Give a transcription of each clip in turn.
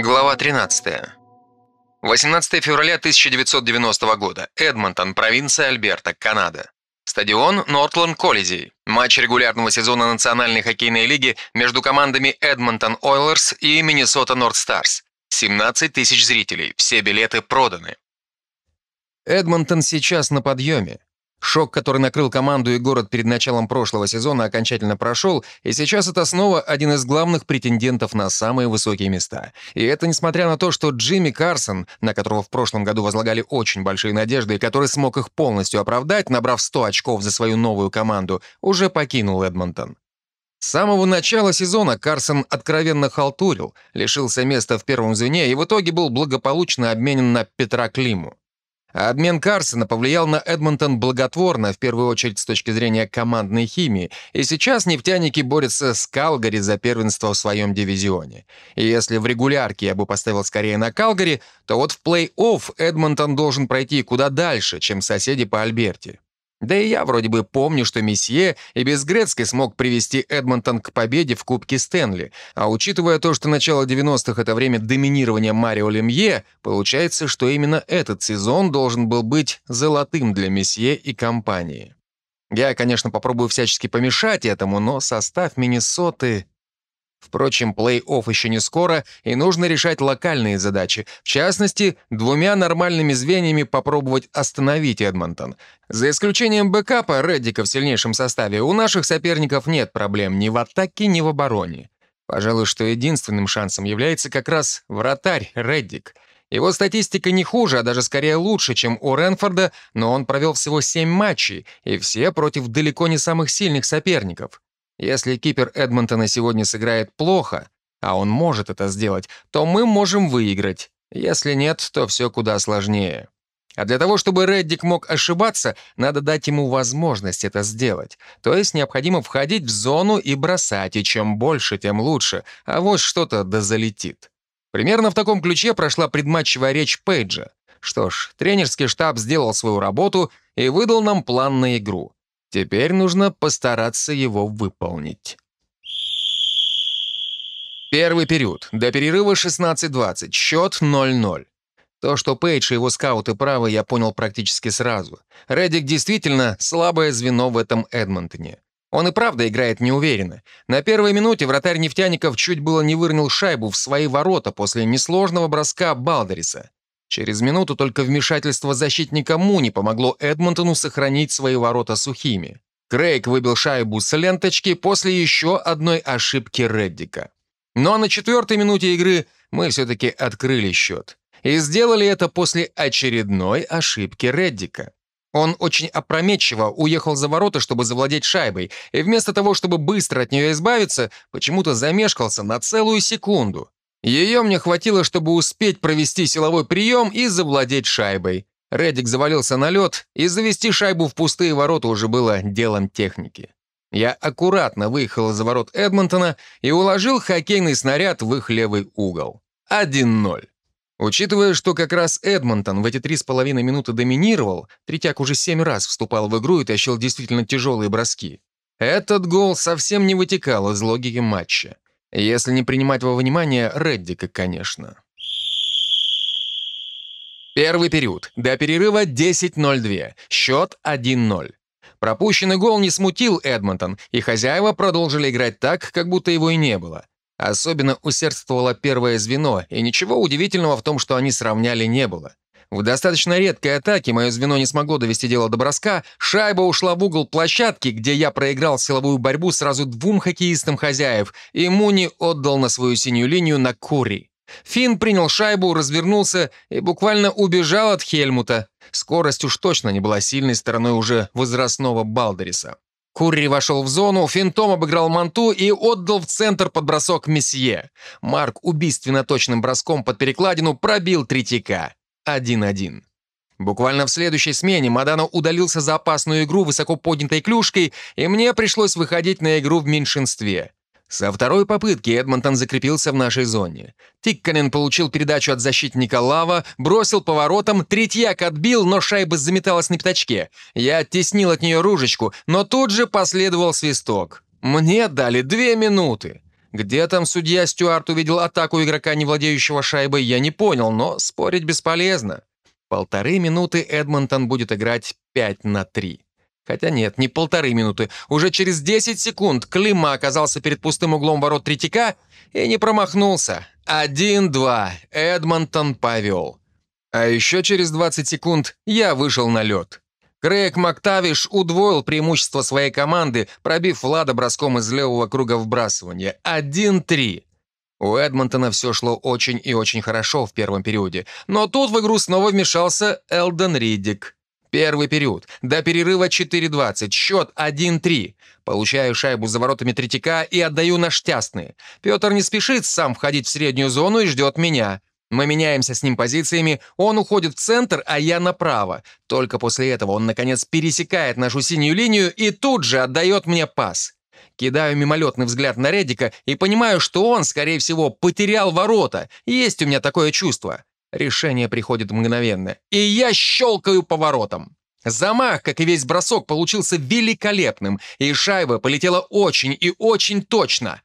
Глава 13. 18 февраля 1990 года. Эдмонтон, провинция Альберта, Канада. Стадион Нортланд Коллизей. Матч регулярного сезона Национальной хоккейной лиги между командами Эдмонтон Ойлерс и Миннесота Норд Старс. 17 тысяч зрителей. Все билеты проданы. Эдмонтон сейчас на подъеме. Шок, который накрыл команду и город перед началом прошлого сезона, окончательно прошел, и сейчас это снова один из главных претендентов на самые высокие места. И это несмотря на то, что Джимми Карсон, на которого в прошлом году возлагали очень большие надежды и который смог их полностью оправдать, набрав 100 очков за свою новую команду, уже покинул Эдмонтон. С самого начала сезона Карсон откровенно халтурил, лишился места в первом звене и в итоге был благополучно обменен на Петра Климу. А обмен Карсона повлиял на Эдмонтон благотворно, в первую очередь с точки зрения командной химии, и сейчас нефтяники борются с Калгари за первенство в своем дивизионе. И если в регулярке я бы поставил скорее на Калгари, то вот в плей-офф Эдмонтон должен пройти куда дальше, чем соседи по Альберте. Да и я вроде бы помню, что месье и без Грецкой смог привести Эдмонтон к победе в Кубке Стэнли, а учитывая то, что начало 90-х — это время доминирования Марио Лемье, получается, что именно этот сезон должен был быть золотым для месье и компании. Я, конечно, попробую всячески помешать этому, но состав Миннесоты Впрочем, плей-офф еще не скоро, и нужно решать локальные задачи. В частности, двумя нормальными звеньями попробовать остановить Эдмонтон. За исключением бэкапа Реддика в сильнейшем составе, у наших соперников нет проблем ни в атаке, ни в обороне. Пожалуй, что единственным шансом является как раз вратарь Реддик. Его статистика не хуже, а даже скорее лучше, чем у Ренфорда, но он провел всего 7 матчей, и все против далеко не самых сильных соперников. Если кипер Эдмонтона сегодня сыграет плохо, а он может это сделать, то мы можем выиграть. Если нет, то все куда сложнее. А для того, чтобы Реддик мог ошибаться, надо дать ему возможность это сделать. То есть необходимо входить в зону и бросать, и чем больше, тем лучше, а вот что-то да залетит. Примерно в таком ключе прошла предматчевая речь Пейджа. Что ж, тренерский штаб сделал свою работу и выдал нам план на игру. Теперь нужно постараться его выполнить. Первый период. До перерыва 16-20. Счет 0-0. То, что Пейдж и его скауты правы, я понял практически сразу. Реддик действительно слабое звено в этом Эдмонтоне. Он и правда играет неуверенно. На первой минуте вратарь нефтяников чуть было не выронил шайбу в свои ворота после несложного броска Балдериса. Через минуту только вмешательство защитника Муни помогло Эдмонтону сохранить свои ворота сухими. Крейг выбил шайбу с ленточки после еще одной ошибки Реддика. Но на четвертой минуте игры мы все-таки открыли счет. И сделали это после очередной ошибки Реддика. Он очень опрометчиво уехал за ворота, чтобы завладеть шайбой, и вместо того, чтобы быстро от нее избавиться, почему-то замешкался на целую секунду. Ее мне хватило, чтобы успеть провести силовой прием и завладеть шайбой. Реддик завалился на лед, и завести шайбу в пустые ворота уже было делом техники. Я аккуратно выехал за ворот Эдмонтона и уложил хоккейный снаряд в их левый угол. 1-0. Учитывая, что как раз Эдмонтон в эти три с половиной минуты доминировал, Третьяк уже семь раз вступал в игру и тащил действительно тяжелые броски. Этот гол совсем не вытекал из логики матча. Если не принимать во внимание Реддика, конечно. Первый период. До перерыва 10.02. Счет 1-0. Пропущенный гол не смутил Эдмонтон, и хозяева продолжили играть так, как будто его и не было. Особенно усердствовало первое звено, и ничего удивительного в том, что они сравняли, не было. В достаточно редкой атаке мое звено не смогло довести дело до броска, шайба ушла в угол площадки, где я проиграл силовую борьбу сразу двум хоккеистам хозяев, и Муни отдал на свою синюю линию на Кури. Финн принял шайбу, развернулся и буквально убежал от Хельмута. Скорость уж точно не была сильной стороной уже возрастного Балдериса. Курри вошел в зону, финтом обыграл Манту и отдал в центр под бросок Месье. Марк убийственно точным броском под перекладину пробил Третьяка. 1-1. Буквально в следующей смене Мадано удалился за опасную игру высоко поднятой клюшкой, и мне пришлось выходить на игру в меньшинстве. Со второй попытки Эдмонтон закрепился в нашей зоне. Тикканен получил передачу от защитника Лава, бросил поворотом, третьяк отбил, но шайба заметалась на пятачке. Я оттеснил от нее ружечку, но тут же последовал свисток. Мне дали две минуты. Где там судья Стюарт увидел атаку игрока, не владеющего шайбой, я не понял, но спорить бесполезно. Полторы минуты Эдмонтон будет играть 5 на 3. Хотя нет, не полторы минуты. Уже через 10 секунд Клима оказался перед пустым углом ворот Третьяка и не промахнулся. 1-2. Эдмонтон повел. А еще через 20 секунд я вышел на лед. Крейг Мактавиш удвоил преимущество своей команды, пробив Влада броском из левого круга вбрасывания. 1-3. У Эдмонтона все шло очень и очень хорошо в первом периоде, но тут в игру снова вмешался Элден Риддик. Первый период. До перерыва 4-20. Счет 1-3. Получаю шайбу за воротами Третьяка и отдаю на штясные. Петр не спешит сам входить в среднюю зону и ждет меня. Мы меняемся с ним позициями, он уходит в центр, а я направо. Только после этого он, наконец, пересекает нашу синюю линию и тут же отдает мне пас. Кидаю мимолетный взгляд на Редика и понимаю, что он, скорее всего, потерял ворота. Есть у меня такое чувство. Решение приходит мгновенно. И я щелкаю по воротам. Замах, как и весь бросок, получился великолепным, и шайба полетела очень и очень точно.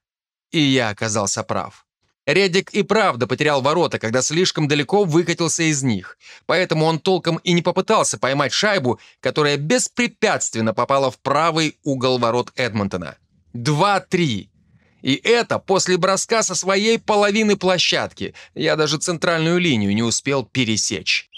И я оказался прав. Редик и правда потерял ворота, когда слишком далеко выкатился из них. Поэтому он толком и не попытался поймать шайбу, которая беспрепятственно попала в правый угол ворот Эдмонтона. 2-3. И это после броска со своей половины площадки. Я даже центральную линию не успел пересечь.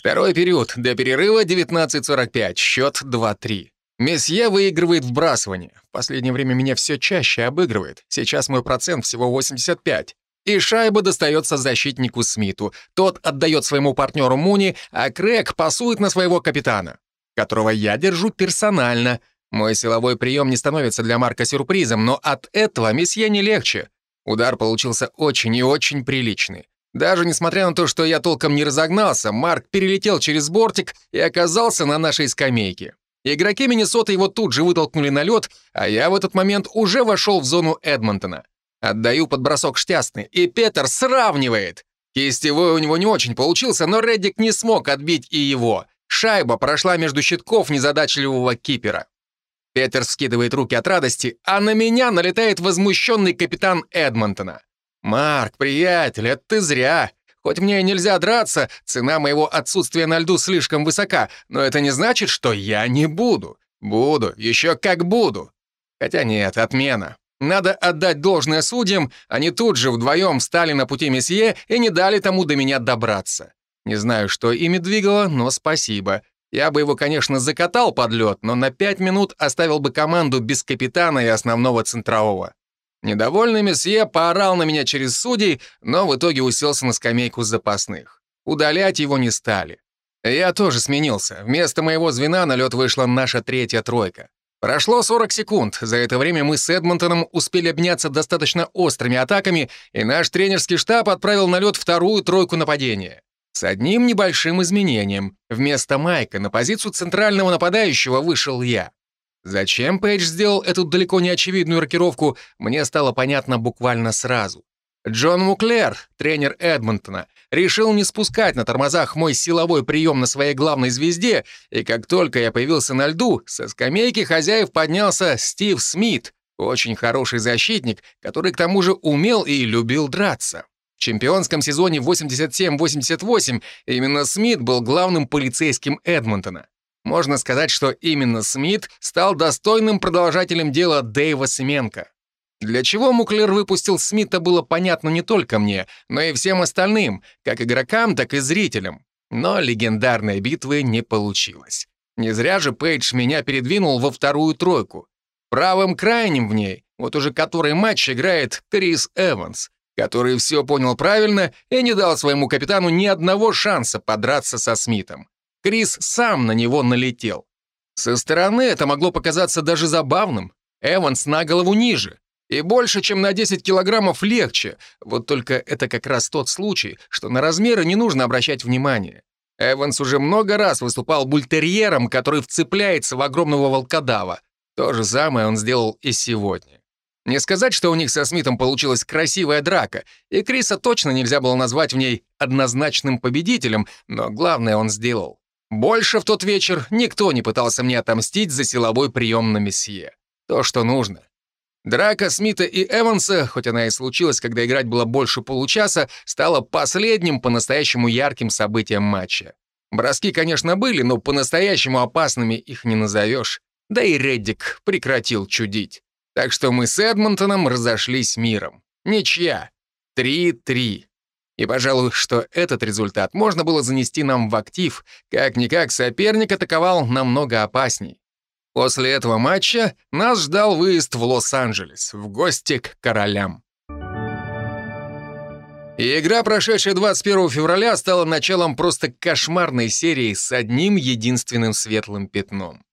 Второй период. До перерыва 19.45. Счет 2-3. Месье выигрывает вбрасывание. В последнее время меня все чаще обыгрывает. Сейчас мой процент всего 85. И шайба достается защитнику Смиту. Тот отдает своему партнеру Муни, а Крэг пасует на своего капитана, которого я держу персонально — мой силовой прием не становится для Марка сюрпризом, но от этого месье не легче. Удар получился очень и очень приличный. Даже несмотря на то, что я толком не разогнался, Марк перелетел через бортик и оказался на нашей скамейке. Игроки Миннесоты его тут же вытолкнули на лед, а я в этот момент уже вошел в зону Эдмонтона. Отдаю подбросок штясный, и Петер сравнивает. Кистевой у него не очень получился, но Реддик не смог отбить и его. Шайба прошла между щитков незадачливого кипера. Петер скидывает руки от радости, а на меня налетает возмущенный капитан Эдмонтона. «Марк, приятель, это ты зря. Хоть мне и нельзя драться, цена моего отсутствия на льду слишком высока, но это не значит, что я не буду. Буду, еще как буду. Хотя нет, отмена. Надо отдать должное судьям, они тут же вдвоем встали на пути месье и не дали тому до меня добраться. Не знаю, что ими двигало, но спасибо. Я бы его, конечно, закатал под лед, но на пять минут оставил бы команду без капитана и основного центрового. Недовольный месье поорал на меня через судей, но в итоге уселся на скамейку запасных. Удалять его не стали. Я тоже сменился. Вместо моего звена на лед вышла наша третья тройка. Прошло 40 секунд. За это время мы с Эдмонтоном успели обняться достаточно острыми атаками, и наш тренерский штаб отправил на лед вторую тройку нападения. С одним небольшим изменением. Вместо Майка на позицию центрального нападающего вышел я. Зачем Пейдж сделал эту далеко не очевидную рокировку, мне стало понятно буквально сразу. Джон Муклер, тренер Эдмонтона, решил не спускать на тормозах мой силовой прием на своей главной звезде, и как только я появился на льду, со скамейки хозяев поднялся Стив Смит, очень хороший защитник, который к тому же умел и любил драться. В чемпионском сезоне 87-88 именно Смит был главным полицейским Эдмонтона. Можно сказать, что именно Смит стал достойным продолжателем дела Дэйва Семенко. Для чего Муклер выпустил Смита, было понятно не только мне, но и всем остальным, как игрокам, так и зрителям. Но легендарной битвы не получилось. Не зря же Пейдж меня передвинул во вторую тройку. Правым крайним в ней, вот уже который матч играет Крис Эванс, который все понял правильно и не дал своему капитану ни одного шанса подраться со Смитом. Крис сам на него налетел. Со стороны это могло показаться даже забавным. Эванс на голову ниже. И больше, чем на 10 килограммов легче. Вот только это как раз тот случай, что на размеры не нужно обращать внимание. Эванс уже много раз выступал бультерьером, который вцепляется в огромного волкодава. То же самое он сделал и сегодня. Не сказать, что у них со Смитом получилась красивая драка, и Криса точно нельзя было назвать в ней однозначным победителем, но главное он сделал. Больше в тот вечер никто не пытался мне отомстить за силовой прием на месье. То, что нужно. Драка Смита и Эванса, хоть она и случилась, когда играть было больше получаса, стала последним по-настоящему ярким событием матча. Броски, конечно, были, но по-настоящему опасными их не назовешь. Да и Реддик прекратил чудить. Так что мы с Эдмонтоном разошлись миром. Ничья. 3-3. И, пожалуй, что этот результат можно было занести нам в актив. Как-никак соперник атаковал намного опасней. После этого матча нас ждал выезд в Лос-Анджелес, в гости к королям. И игра, прошедшая 21 февраля, стала началом просто кошмарной серии с одним единственным светлым пятном.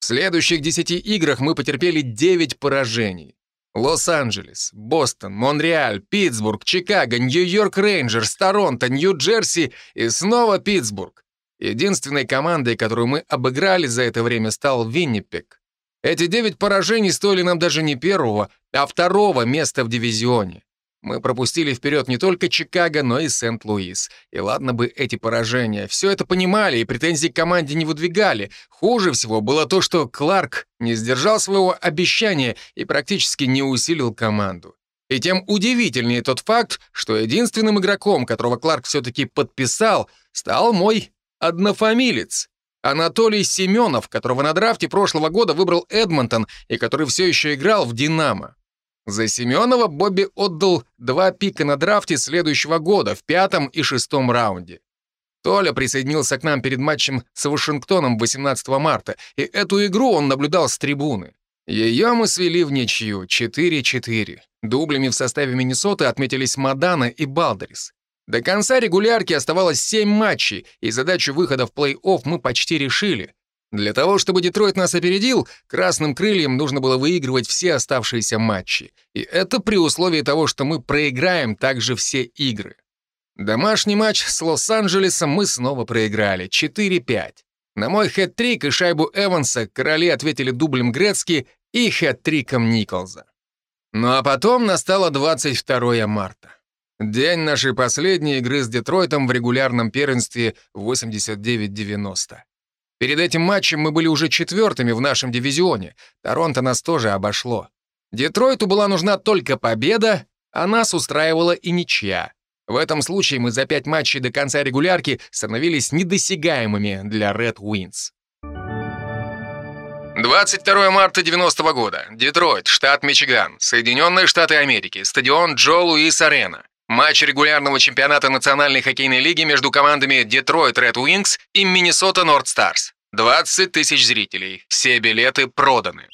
В следующих 10 играх мы потерпели 9 поражений. Лос-Анджелес, Бостон, Монреаль, Питтсбург, Чикаго, Нью-Йорк Рейнджерс, Торонто, Нью-Джерси и снова Питтсбург. Единственной командой, которую мы обыграли за это время, стал Виннипек. Эти девять поражений стоили нам даже не первого, а второго места в дивизионе. Мы пропустили вперед не только Чикаго, но и Сент-Луис. И ладно бы эти поражения. Все это понимали и претензий к команде не выдвигали. Хуже всего было то, что Кларк не сдержал своего обещания и практически не усилил команду. И тем удивительнее тот факт, что единственным игроком, которого Кларк все-таки подписал, стал мой однофамилец. Анатолий Семенов, которого на драфте прошлого года выбрал Эдмонтон и который все еще играл в «Динамо». За Семенова Бобби отдал два пика на драфте следующего года в пятом и шестом раунде. Толя присоединился к нам перед матчем с Вашингтоном 18 марта, и эту игру он наблюдал с трибуны. Ее мы свели в ничью 4-4. Дублями в составе Миннесоты отметились Мадана и Балдерис. До конца регулярки оставалось 7 матчей, и задачу выхода в плей-офф мы почти решили. Для того, чтобы Детройт нас опередил, красным крыльям нужно было выигрывать все оставшиеся матчи. И это при условии того, что мы проиграем также все игры. Домашний матч с Лос-Анджелесом мы снова проиграли 4-5. На мой хэт-трик и шайбу Эванса короли ответили дублем Грецки и хэт-триком Николза. Ну а потом настало 22 марта. День нашей последней игры с Детройтом в регулярном первенстве 89-90. Перед этим матчем мы были уже четвертыми в нашем дивизионе. Торонто нас тоже обошло. Детройту была нужна только победа, а нас устраивала и ничья. В этом случае мы за пять матчей до конца регулярки становились недосягаемыми для Red Wings. 22 марта 90 -го года. Детройт, штат Мичиган, Соединенные Штаты Америки, стадион Джо Луис Арена. Матч регулярного чемпионата Национальной хоккейной лиги между командами Детройт Ред Уинкс и Миннесота Норд Старс. 20 тысяч зрителей. Все билеты проданы.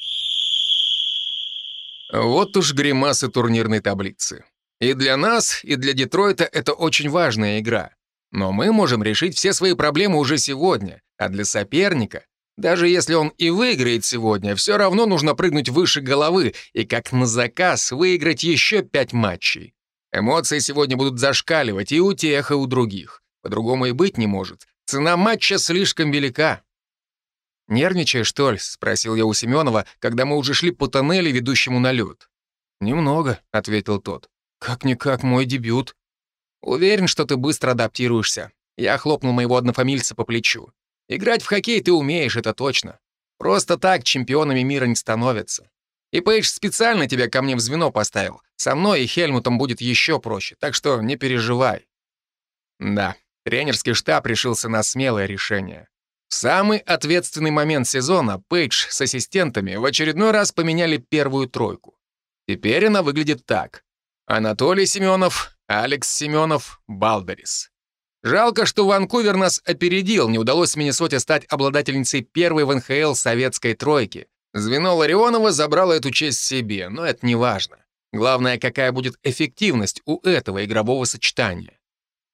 Вот уж гримасы турнирной таблицы. И для нас, и для Детройта это очень важная игра. Но мы можем решить все свои проблемы уже сегодня, а для соперника, даже если он и выиграет сегодня, все равно нужно прыгнуть выше головы и как на заказ выиграть еще пять матчей. Эмоции сегодня будут зашкаливать и у тех, и у других. По-другому и быть не может. Цена матча слишком велика. «Нервничаешь, что ли?» — спросил я у Семенова, когда мы уже шли по тоннелю, ведущему на лед. «Немного», — ответил тот. «Как-никак мой дебют». «Уверен, что ты быстро адаптируешься». Я хлопнул моего однофамильца по плечу. «Играть в хоккей ты умеешь, это точно. Просто так чемпионами мира не становятся. И Пейдж специально тебя ко мне в звено поставил. Со мной и Хельмутом будет еще проще, так что не переживай». Да, тренерский штаб решился на смелое решение. В самый ответственный момент сезона Пейдж с ассистентами в очередной раз поменяли первую тройку. Теперь она выглядит так. Анатолий Семенов, Алекс Семенов, Балдерис. Жалко, что Ванкувер нас опередил, не удалось Миннесоте стать обладательницей первой в НХЛ советской тройки, Звено Ларионова забрало эту честь себе, но это не важно. Главное, какая будет эффективность у этого игрового сочетания.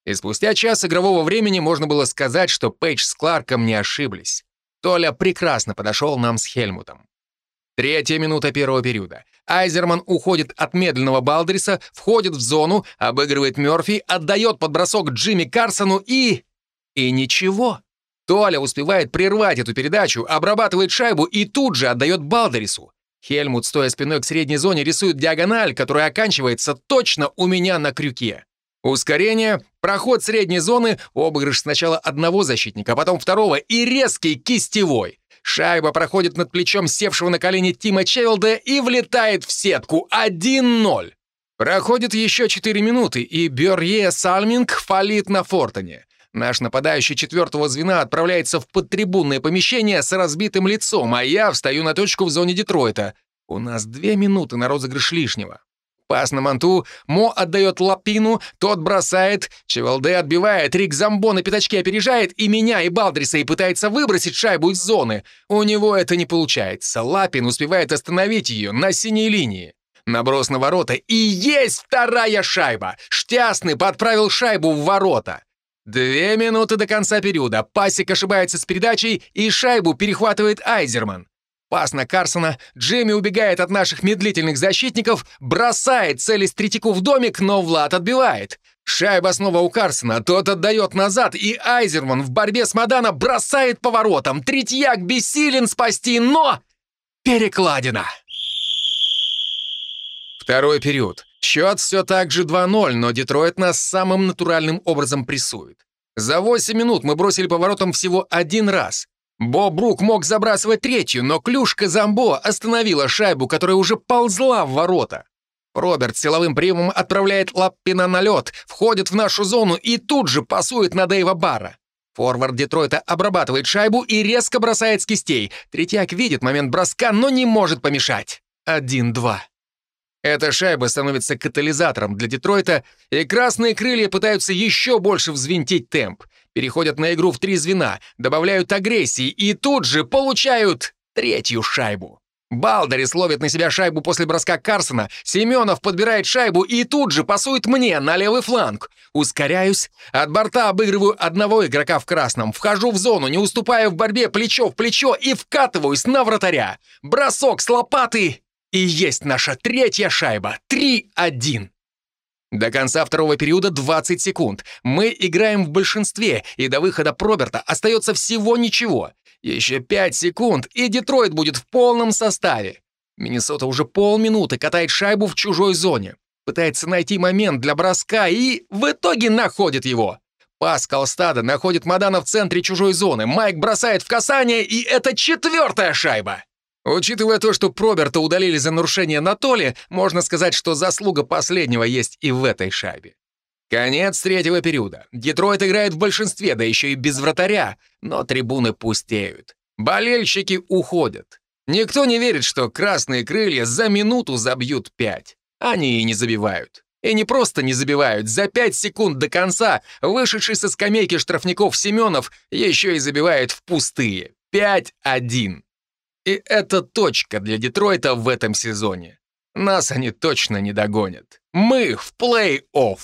И спустя час игрового времени можно было сказать, что Пейдж с Кларком не ошиблись. Толя прекрасно подошел нам с Хельмутом. Третья минута первого периода. Айзерман уходит от медленного Балдриса, входит в зону, обыгрывает Мёрфи, отдает подбросок Джимми Карсону и... И ничего. Толя успевает прервать эту передачу, обрабатывает шайбу и тут же отдает Балдерису. Хельмут, стоя спиной к средней зоне, рисует диагональ, которая оканчивается точно у меня на крюке. Ускорение, проход средней зоны, обыгрыш сначала одного защитника, а потом второго и резкий кистевой. Шайба проходит над плечом севшего на колени Тима Чевилда и влетает в сетку 1-0. Проходит еще 4 минуты, и Бёрье Сальминг фалит на Фортоне. Наш нападающий четвертого звена отправляется в подтрибунное помещение с разбитым лицом, а я встаю на точку в зоне Детройта. У нас две минуты на розыгрыш лишнего. Пас на манту, Мо отдает Лапину, тот бросает, Чевалде отбивает, Рик Замбо на пятачке опережает и меня, и Балдриса, и пытается выбросить шайбу из зоны. У него это не получается. Лапин успевает остановить ее на синей линии. Наброс на ворота, и есть вторая шайба! Штясный подправил шайбу в ворота. Две минуты до конца периода. Пасик ошибается с передачей, и шайбу перехватывает Айзерман. Пас на Карсона, Джимми убегает от наших медлительных защитников, бросает цели Третьяку в домик, но Влад отбивает. Шайба снова у Карсона, тот отдает назад, и Айзерман в борьбе с Мадана бросает поворотом. Третьяк бессилен спасти, но... Перекладина. Второй период. Счет все так же 2-0, но Детройт нас самым натуральным образом прессует. За 8 минут мы бросили поворотом всего один раз. Бо Брук мог забрасывать третью, но клюшка Замбо остановила шайбу, которая уже ползла в ворота. Роберт силовым приемом отправляет Лаппина на лед, входит в нашу зону и тут же пасует на Дэйва Барра. Форвард Детройта обрабатывает шайбу и резко бросает с кистей. Третьяк видит момент броска, но не может помешать. 1-2. Эта шайба становится катализатором для Детройта, и красные крылья пытаются еще больше взвинтить темп переходят на игру в три звена, добавляют агрессии и тут же получают третью шайбу. Балдерис ловит на себя шайбу после броска Карсона, Семенов подбирает шайбу и тут же пасует мне на левый фланг. Ускоряюсь, от борта обыгрываю одного игрока в красном, вхожу в зону, не уступая в борьбе плечо в плечо и вкатываюсь на вратаря. Бросок с лопаты, и есть наша третья шайба. 3-1. До конца второго периода 20 секунд. Мы играем в большинстве, и до выхода Проберта остается всего ничего. Еще 5 секунд, и Детройт будет в полном составе. Миннесота уже полминуты катает шайбу в чужой зоне. Пытается найти момент для броска и в итоге находит его. Пас Колстада находит Мадана в центре чужой зоны. Майк бросает в касание, и это четвертая шайба. Учитывая то, что Проберта удалили за нарушение на Толе, можно сказать, что заслуга последнего есть и в этой шайбе. Конец третьего периода. Детройт играет в большинстве, да еще и без вратаря, но трибуны пустеют. Болельщики уходят. Никто не верит, что красные крылья за минуту забьют пять. Они и не забивают. И не просто не забивают, за пять секунд до конца вышедший со скамейки штрафников Семенов еще и забивает в пустые. 5-1. И это точка для Детройта в этом сезоне. Нас они точно не догонят. Мы в плей-офф.